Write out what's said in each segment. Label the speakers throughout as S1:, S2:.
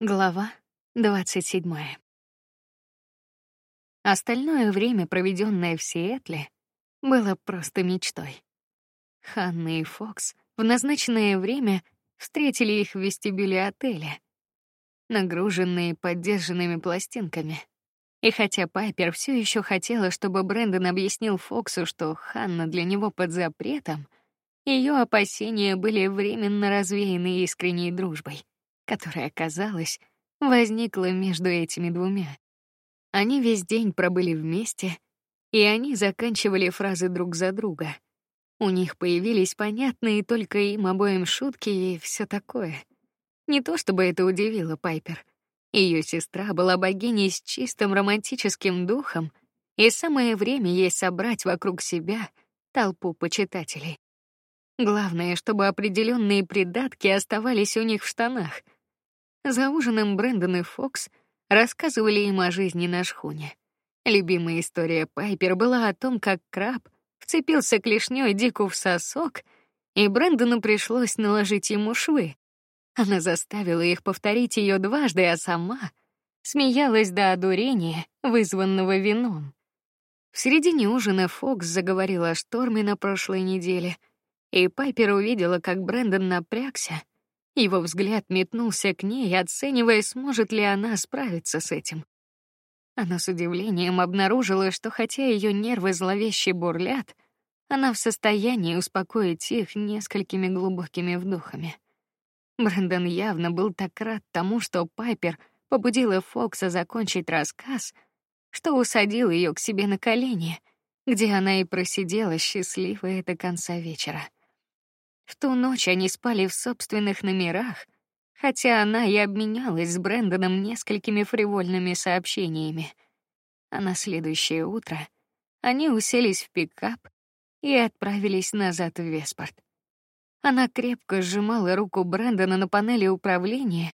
S1: Глава двадцать седьмая. Остальное время, проведенное в Сиэтле, было просто мечтой. Ханна и Фокс в назначенное время встретили их в вестибюле отеля, нагруженные поддержанными пластинками. И хотя Пайпер все еще хотела, чтобы Брэндон объяснил Фоксу, что Ханна для него под запретом, ее опасения были временно развеяны искренней дружбой которая, казалось, возникла между этими двумя. Они весь день пробыли вместе, и они заканчивали фразы друг за друга. У них появились понятные только им обоим шутки и все такое. Не то чтобы это удивило Пайпер. Ее сестра была богиней с чистым романтическим духом, и самое время ей собрать вокруг себя толпу почитателей. Главное, чтобы определенные придатки оставались у них в штанах — за ужином Брэндон и Фокс рассказывали им о жизни на шхуне. Любимая история Пайпер была о том, как краб вцепился клешней Дику в сосок, и Брэндону пришлось наложить ему швы. Она заставила их повторить ее дважды, а сама смеялась до одурения, вызванного вином. В середине ужина Фокс заговорил о шторме на прошлой неделе, и Пайпер увидела, как Брэндон напрягся его взгляд метнулся к ней, оценивая, сможет ли она справиться с этим. Она с удивлением обнаружила, что хотя ее нервы зловеще бурлят, она в состоянии успокоить их несколькими глубокими вдохами. Брэндон явно был так рад тому, что Пайпер побудила Фокса закончить рассказ, что усадил ее к себе на колени, где она и просидела счастливая до конца вечера. В ту ночь они спали в собственных номерах, хотя она и обменялась с Брэндоном несколькими фривольными сообщениями. А на следующее утро они уселись в пикап и отправились назад в Веспорт. Она крепко сжимала руку Брэндона на панели управления,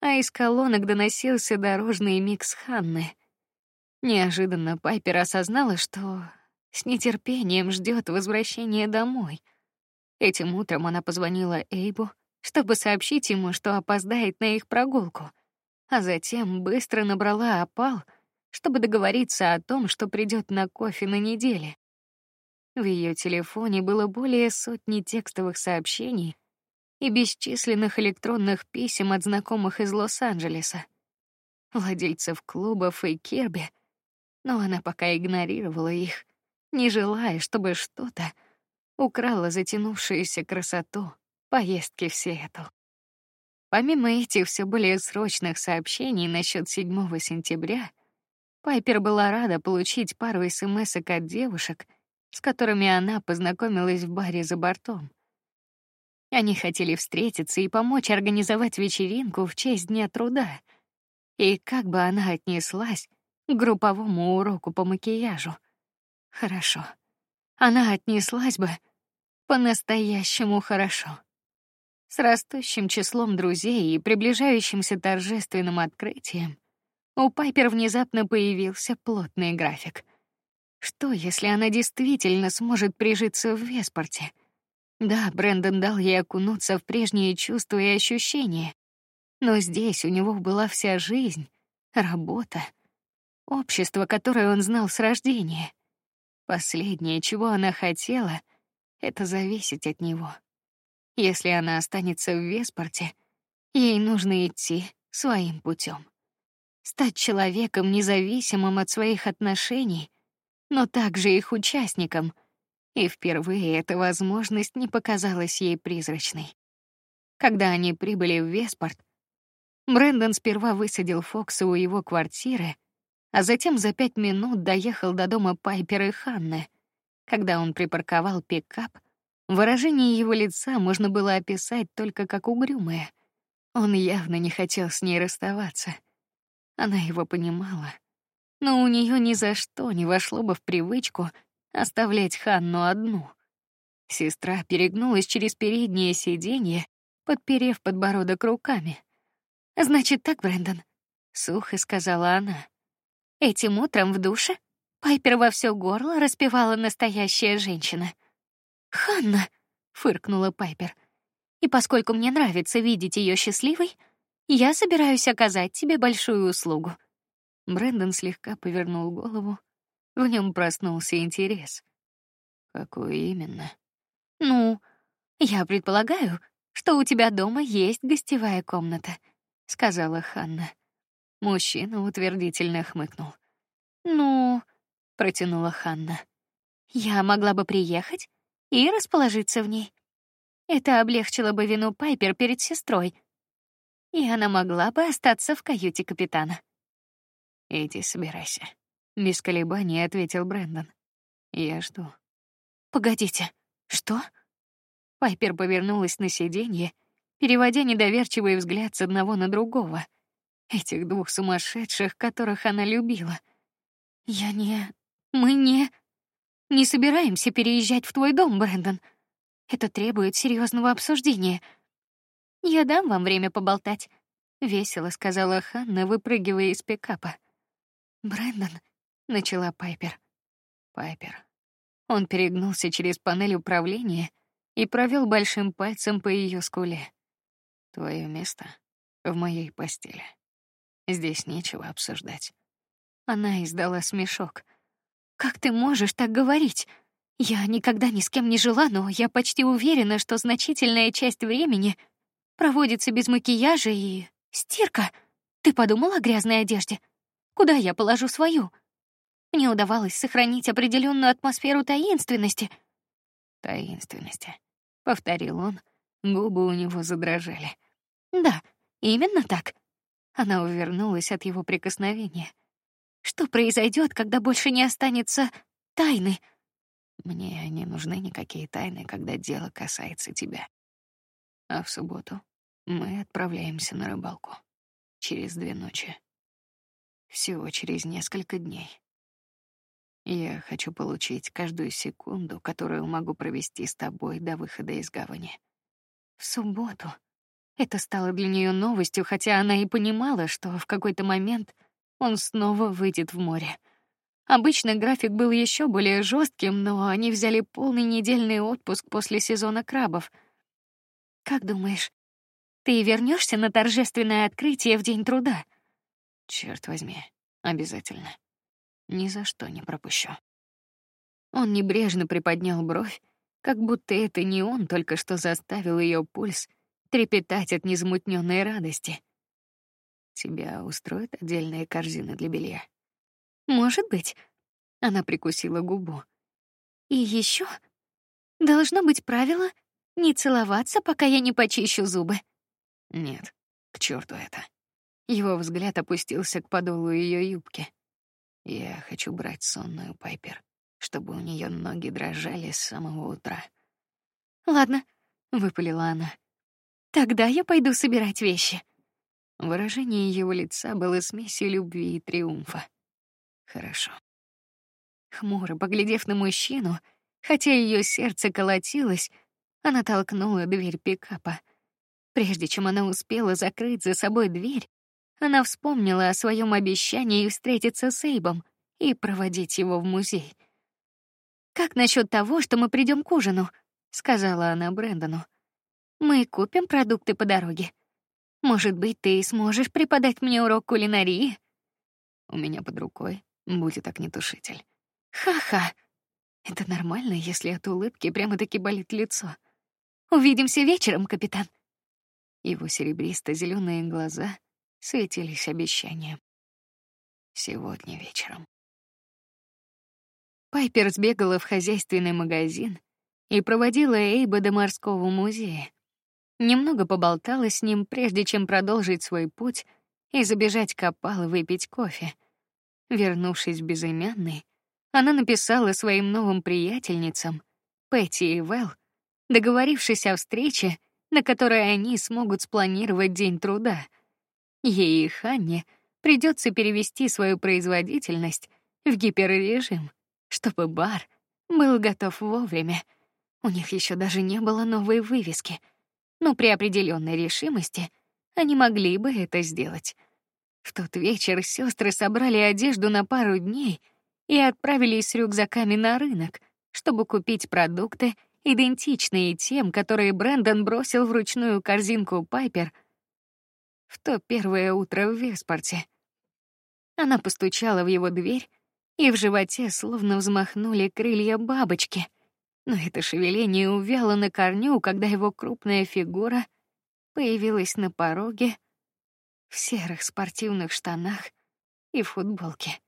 S1: а из колонок доносился дорожный микс Ханны. Неожиданно Пайпер осознала, что с нетерпением ждет возвращения домой — Этим утром она позвонила Эйбу, чтобы сообщить ему, что опоздает на их прогулку, а затем быстро набрала опал, чтобы договориться о том, что придет на кофе на неделе. В ее телефоне было более сотни текстовых сообщений и бесчисленных электронных писем от знакомых из Лос-Анджелеса, владельцев клубов и Кирби, но она пока игнорировала их, не желая, чтобы что-то украла затянувшуюся красоту поездки в Сиэтл. Помимо этих все более срочных сообщений насчет 7 сентября, Пайпер была рада получить пару смс от девушек, с которыми она познакомилась в баре за бортом. Они хотели встретиться и помочь организовать вечеринку в честь Дня труда. И как бы она отнеслась к групповому уроку по макияжу? Хорошо она отнеслась бы по-настоящему хорошо. С растущим числом друзей и приближающимся торжественным открытием у Пайпер внезапно появился плотный график. Что, если она действительно сможет прижиться в Веспорте? Да, Брэндон дал ей окунуться в прежние чувства и ощущения, но здесь у него была вся жизнь, работа, общество, которое он знал с рождения. Последнее, чего она хотела, это зависеть от него. Если она останется в Веспорте, ей нужно идти своим путем, стать человеком независимым от своих отношений, но также их участником. И впервые эта возможность не показалась ей призрачной. Когда они прибыли в Веспорт, Брэндон сперва высадил Фокса у его квартиры, а затем за пять минут доехал до дома Пайпер и Ханны. Когда он припарковал пикап, выражение его лица можно было описать только как угрюмое. Он явно не хотел с ней расставаться. Она его понимала, но у нее ни за что не вошло бы в привычку оставлять Ханну одну. Сестра перегнулась через переднее сиденье, подперев подбородок руками. Значит так, Брэндон, сухо сказала она. Этим утром в душе Пайпер во все горло распевала настоящая женщина. Ханна, фыркнула Пайпер. И поскольку мне нравится видеть ее счастливой, Я собираюсь оказать тебе большую услугу. Брэндон слегка повернул голову. В нем проснулся интерес. Какой именно? Ну, я предполагаю, что у тебя дома есть гостевая комната, сказала Ханна. Мужчина утвердительно хмыкнул. Ну, протянула Ханна. Я могла бы приехать и расположиться в ней. Это облегчило бы вину Пайпер перед сестрой, и она могла бы остаться в каюте капитана. Иди собирайся, без колебаний ответил Брэндон. Я жду. Погодите, что? Пайпер повернулась на сиденье, переводя недоверчивый взгляд с одного на другого. Этих двух сумасшедших, которых она любила. Я не, мы не, не собираемся переезжать в твой дом, Брэндон. Это требует серьезного обсуждения. Я дам вам время поболтать, весело сказала Ханна, выпрыгивая из пикапа. Брэндон, начала Пайпер. Пайпер. Он перегнулся через панель управления и провел большим пальцем по ее скуле. Твое место в моей постели. Здесь нечего обсуждать. Она издала смешок. Как ты можешь так говорить? Я никогда ни с кем не жила, но я почти уверена, что значительная часть времени проводится без макияжа и стирка. Ты подумала о грязной одежде? Куда я положу свою? Мне удавалось сохранить определенную атмосферу таинственности. Таинственности, повторил он. Губы у него задрожали. Да, именно так. Она увернулась от его прикосновения. Что произойдет, когда больше не останется тайны? Мне не нужны никакие тайны, когда дело касается тебя. А в субботу мы отправляемся на рыбалку через две ночи всего через несколько дней. Я хочу получить каждую секунду, которую могу провести с тобой до выхода из гавани. В субботу. Это стало для нее новостью, хотя она и понимала, что в какой-то момент он снова выйдет в море. Обычно график был еще более жестким, но они взяли полный недельный отпуск после сезона крабов. Как думаешь, ты вернешься на торжественное открытие в день труда? Черт возьми, обязательно. Ни за что не пропущу. Он небрежно приподнял бровь, как будто это не он только что заставил ее пульс трепетать от незамутненной радости. Тебя устроит отдельная корзина для белья? Может быть. Она прикусила губу. И еще должно быть правило не целоваться, пока я не почищу зубы. Нет, к черту это. Его взгляд опустился к подолу ее юбки. Я хочу брать сонную Пайпер, чтобы у нее ноги дрожали с самого утра. Ладно, выпалила она. Тогда я пойду собирать вещи. Выражение его лица было смесью любви и триумфа. Хорошо. Хмуро поглядев на мужчину, хотя ее сердце колотилось, она толкнула дверь пикапа. Прежде чем она успела закрыть за собой дверь, она вспомнила о своем обещании встретиться с Эйбом и проводить его в музей. Как насчет того, что мы придем к ужину? сказала она Брэндону. Мы купим продукты по дороге. Может быть, ты сможешь преподать мне урок кулинарии? У меня под рукой будет огнетушитель. Ха-ха. Это нормально, если от улыбки прямо-таки болит лицо. Увидимся вечером, капитан. Его серебристо-зеленые глаза светились обещанием. Сегодня вечером. Пайпер сбегала в хозяйственный магазин и проводила Эйба до морского музея. Немного поболтала с ним, прежде чем продолжить свой путь и забежать к опалу выпить кофе. Вернувшись в безымянный, она написала своим новым приятельницам, Пэтти и Вэл, договорившись о встрече, на которой они смогут спланировать день труда — Ей и Ханне придется перевести свою производительность в гиперрежим, чтобы бар был готов вовремя. У них еще даже не было новой вывески, но при определенной решимости они могли бы это сделать. В тот вечер сестры собрали одежду на пару дней и отправились с рюкзаками на рынок, чтобы купить продукты, идентичные тем, которые Брэндон бросил в ручную корзинку Пайпер в то первое утро в Веспорте. Она постучала в его дверь, и в животе словно взмахнули крылья бабочки. Но это шевеление увяло на корню, когда его крупная фигура появилась на пороге в серых спортивных штанах и футболке.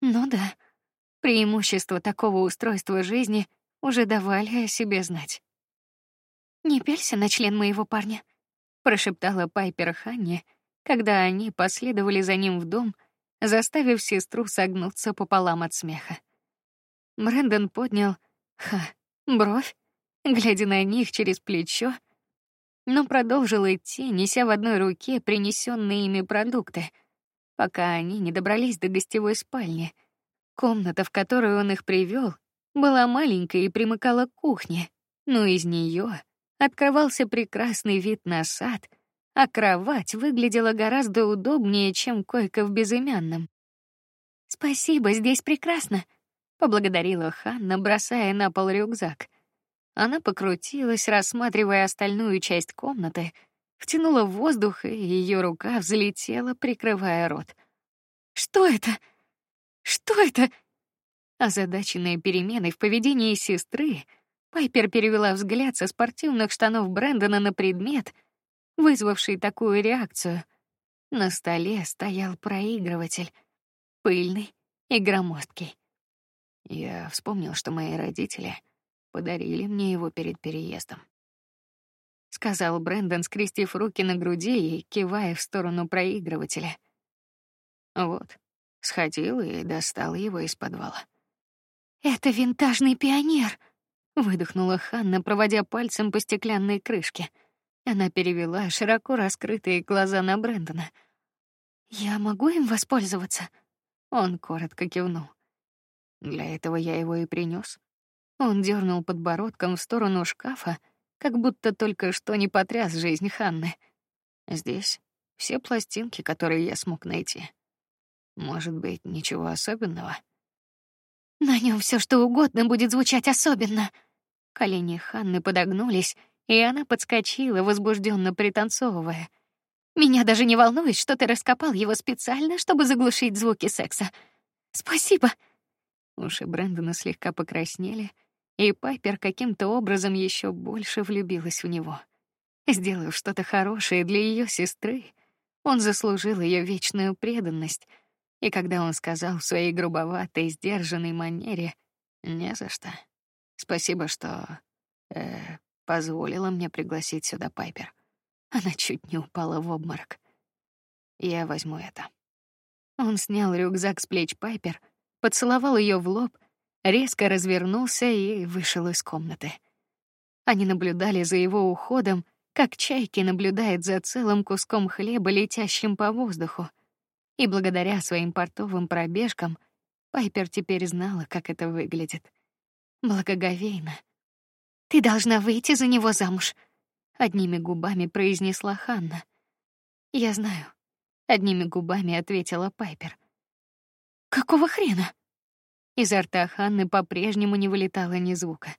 S1: Ну да, преимущества такого устройства жизни уже давали о себе знать. Не пелься на член моего парня, прошептала Пайпер Ханне, когда они последовали за ним в дом, заставив сестру согнуться пополам от смеха. Брэндон поднял ха бровь, глядя на них через плечо, но продолжил идти, неся в одной руке принесенные ими продукты, пока они не добрались до гостевой спальни. Комната, в которую он их привел, была маленькая и примыкала к кухне, но из нее открывался прекрасный вид на сад, а кровать выглядела гораздо удобнее, чем койка в безымянном. Спасибо, здесь прекрасно, поблагодарила Ханна, бросая на пол рюкзак. Она покрутилась, рассматривая остальную часть комнаты, втянула воздух, и ее рука взлетела, прикрывая рот. Что это? Что это? Озадаченная переменой в поведении сестры, Пайпер перевела взгляд со спортивных штанов Брэндона на предмет, вызвавший такую реакцию. На столе стоял проигрыватель, пыльный и громоздкий. Я вспомнил, что мои родители подарили мне его перед переездом. Сказал Брэндон, скрестив руки на груди и кивая в сторону проигрывателя. Вот, сходил и достал его из подвала. Это винтажный пионер, выдохнула Ханна, проводя пальцем по стеклянной крышке. Она перевела широко раскрытые глаза на Брэндона. Я могу им воспользоваться? Он коротко кивнул. Для этого я его и принес. Он дернул подбородком в сторону шкафа, как будто только что не потряс жизнь Ханны. Здесь все пластинки, которые я смог найти. Может быть, ничего особенного. На нем все что угодно будет звучать особенно. Колени Ханны подогнулись, и она подскочила, возбужденно пританцовывая. Меня даже не волнует, что ты раскопал его специально, чтобы заглушить звуки секса. Спасибо. Уши Брэндона слегка покраснели, и Пайпер каким-то образом еще больше влюбилась в него. Сделав что-то хорошее для ее сестры, он заслужил ее вечную преданность. И когда он сказал в своей грубоватой, сдержанной манере: "Не за что. Спасибо, что э, позволила мне пригласить сюда Пайпер", она чуть не упала в обморок. Я возьму это. Он снял рюкзак с плеч Пайпер, поцеловал ее в лоб резко развернулся и вышел из комнаты. Они наблюдали за его уходом, как чайки наблюдают за целым куском хлеба, летящим по воздуху. И благодаря своим портовым пробежкам Пайпер теперь знала, как это выглядит. Благоговейно. Ты должна выйти за него замуж, одними губами произнесла Ханна. Я знаю, одними губами ответила Пайпер. Какого хрена? Изо рта Ханны по-прежнему не вылетало ни звука.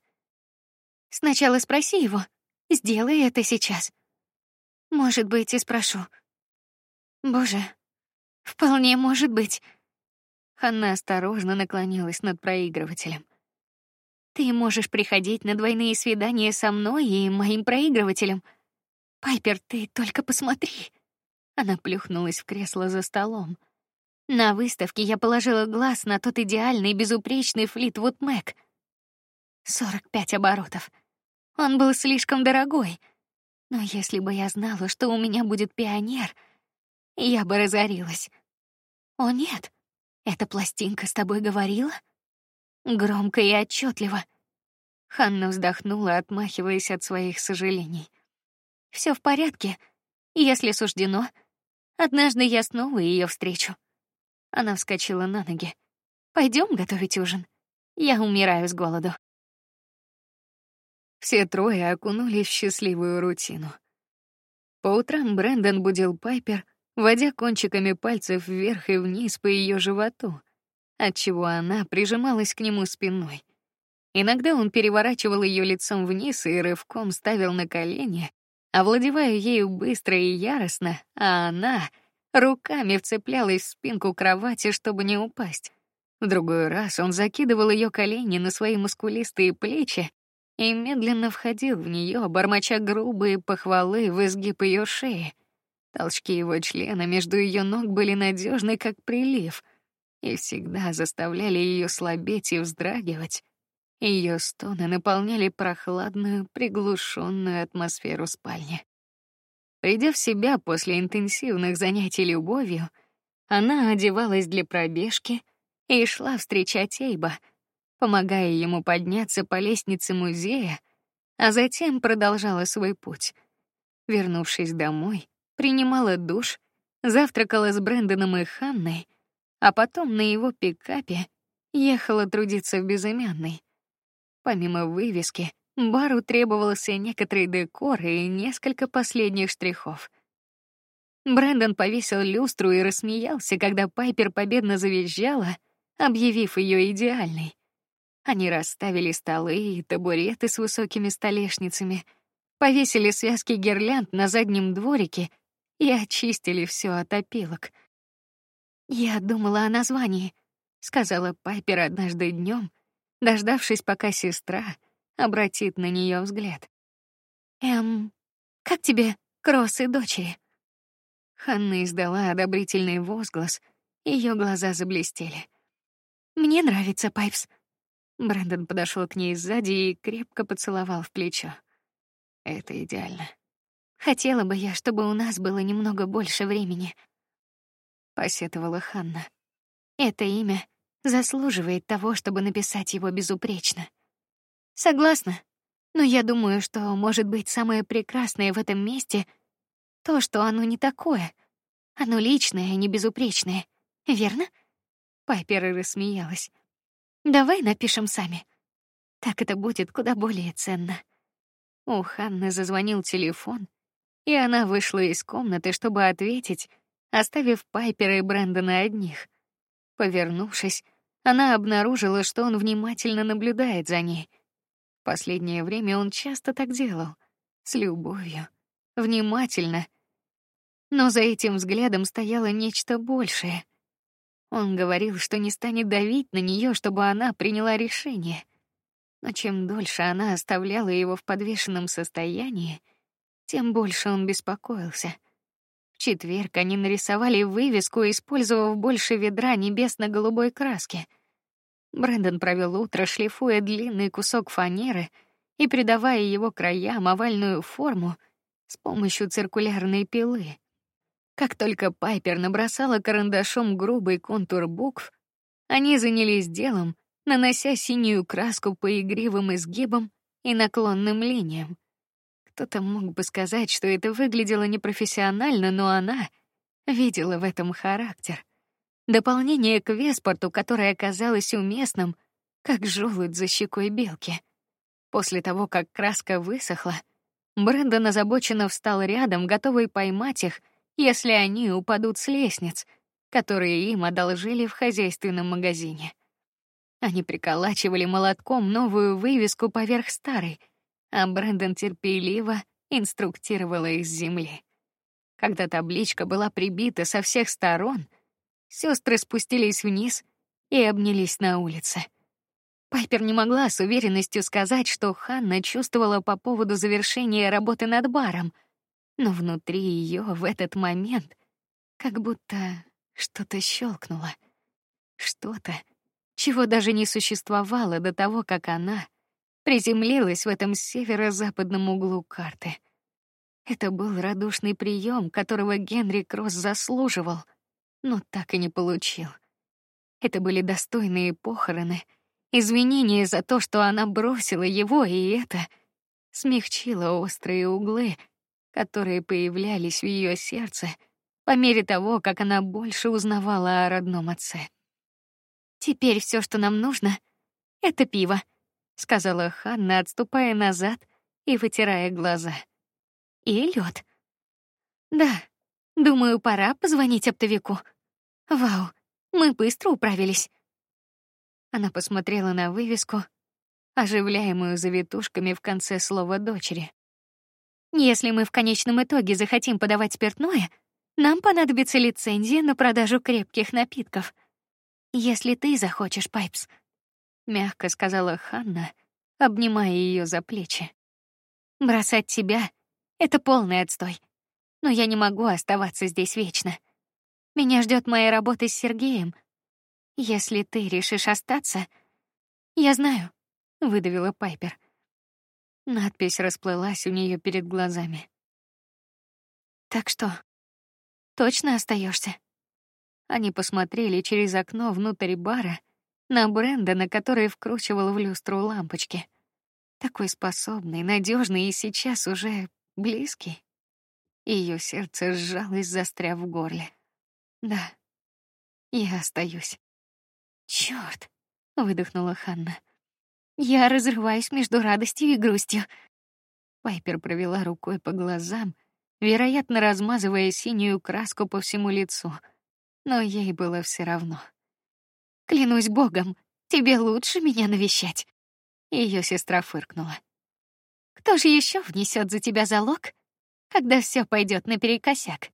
S1: Сначала спроси его. Сделай это сейчас. Может быть, и спрошу. Боже, вполне может быть. Ханна осторожно наклонилась над проигрывателем. Ты можешь приходить на двойные свидания со мной и моим проигрывателем. Пайпер, ты только посмотри. Она плюхнулась в кресло за столом. На выставке я положила глаз на тот идеальный безупречный Флитвуд. Сорок пять оборотов. Он был слишком дорогой. Но если бы я знала, что у меня будет пионер, я бы разорилась. О нет, эта пластинка с тобой говорила? Громко и отчетливо. Ханна вздохнула, отмахиваясь от своих сожалений. Все в порядке, если суждено. Однажды я снова ее встречу. Она вскочила на ноги. Пойдем готовить ужин. Я умираю с голоду. Все трое окунулись в счастливую рутину. По утрам Брэндон будил Пайпер, водя кончиками пальцев вверх и вниз по ее животу, отчего она прижималась к нему спиной. Иногда он переворачивал ее лицом вниз и рывком ставил на колени, овладевая ею быстро и яростно, а она руками вцеплялась в спинку кровати, чтобы не упасть. В другой раз он закидывал ее колени на свои мускулистые плечи и медленно входил в нее, бормоча грубые похвалы в изгиб ее шеи. Толчки его члена между ее ног были надежны, как прилив, и всегда заставляли ее слабеть и вздрагивать. Ее стоны наполняли прохладную, приглушенную атмосферу спальни. Придя в себя после интенсивных занятий любовью, она одевалась для пробежки и шла встречать Эйба, помогая ему подняться по лестнице музея, а затем продолжала свой путь. Вернувшись домой, принимала душ, завтракала с Брэндоном и Ханной, а потом на его пикапе ехала трудиться в безымянной. Помимо вывески, бару требовался некоторый декор и несколько последних штрихов. Брэндон повесил люстру и рассмеялся, когда Пайпер победно завизжала, объявив ее идеальной. Они расставили столы и табуреты с высокими столешницами, повесили связки гирлянд на заднем дворике и очистили все от опилок. Я думала о названии, сказала Пайпер однажды днем, дождавшись, пока сестра обратит на нее взгляд. Эм, как тебе кроссы дочери? Ханна издала одобрительный возглас, ее глаза заблестели. Мне нравится Пайпс. Брэндон подошел к ней сзади и крепко поцеловал в плечо. Это идеально. Хотела бы я, чтобы у нас было немного больше времени, посетовала Ханна. Это имя заслуживает того, чтобы написать его безупречно. Согласна. Но я думаю, что может быть самое прекрасное в этом месте то, что оно не такое. Оно личное, не безупречное. Верно? Пайпер рассмеялась. Давай напишем сами. Так это будет куда более ценно. У Ханны зазвонил телефон, и она вышла из комнаты, чтобы ответить, оставив Пайпера и Брэндона одних. Повернувшись, она обнаружила, что он внимательно наблюдает за ней. В последнее время он часто так делал, с любовью, внимательно. Но за этим взглядом стояло нечто большее. Он говорил, что не станет давить на нее, чтобы она приняла решение. Но чем дольше она оставляла его в подвешенном состоянии, тем больше он беспокоился четверг они нарисовали вывеску, использовав больше ведра небесно-голубой краски. Брэндон провел утро, шлифуя длинный кусок фанеры и придавая его краям овальную форму с помощью циркулярной пилы. Как только Пайпер набросала карандашом грубый контур букв, они занялись делом, нанося синюю краску по игривым изгибам и наклонным линиям. Кто-то мог бы сказать, что это выглядело непрофессионально, но она видела в этом характер. Дополнение к Веспорту, которое оказалось уместным, как желудь за щекой белки. После того, как краска высохла, Брэндон озабоченно встал рядом, готовый поймать их, если они упадут с лестниц, которые им одолжили в хозяйственном магазине. Они приколачивали молотком новую вывеску поверх старой, а Брэндон терпеливо инструктировала их с земли. Когда табличка была прибита со всех сторон, сестры спустились вниз и обнялись на улице. Пайпер не могла с уверенностью сказать, что Ханна чувствовала по поводу завершения работы над баром, но внутри ее в этот момент как будто что-то щелкнуло, что-то, чего даже не существовало до того, как она приземлилась в этом северо-западном углу карты. Это был радушный прием, которого Генри Кросс заслуживал, но так и не получил. Это были достойные похороны, извинения за то, что она бросила его, и это смягчило острые углы, которые появлялись в ее сердце по мере того, как она больше узнавала о родном отце. Теперь все, что нам нужно, это пиво, сказала Ханна, отступая назад и вытирая глаза. И лед. Да, думаю, пора позвонить оптовику. Вау, мы быстро управились. Она посмотрела на вывеску, оживляемую завитушками в конце слова дочери. Если мы в конечном итоге захотим подавать спиртное, нам понадобится лицензия на продажу крепких напитков. Если ты захочешь, Пайпс, мягко сказала Ханна, обнимая ее за плечи. Бросать тебя — это полный отстой. Но я не могу оставаться здесь вечно. Меня ждет моя работа с Сергеем. Если ты решишь остаться, я знаю, выдавила Пайпер. Надпись расплылась у нее перед глазами. Так что, точно остаешься? Они посмотрели через окно внутрь бара на Бренда, на который вкручивал в люстру лампочки. Такой способный, надежный и сейчас уже близкий. Ее сердце сжалось, застряв в горле. Да, я остаюсь. Черт! выдохнула Ханна. Я разрываюсь между радостью и грустью. Пайпер провела рукой по глазам, вероятно, размазывая синюю краску по всему лицу, но ей было все равно. Клянусь богом, тебе лучше меня навещать. Ее сестра фыркнула. Кто же еще внесет за тебя залог, когда все пойдет наперекосяк?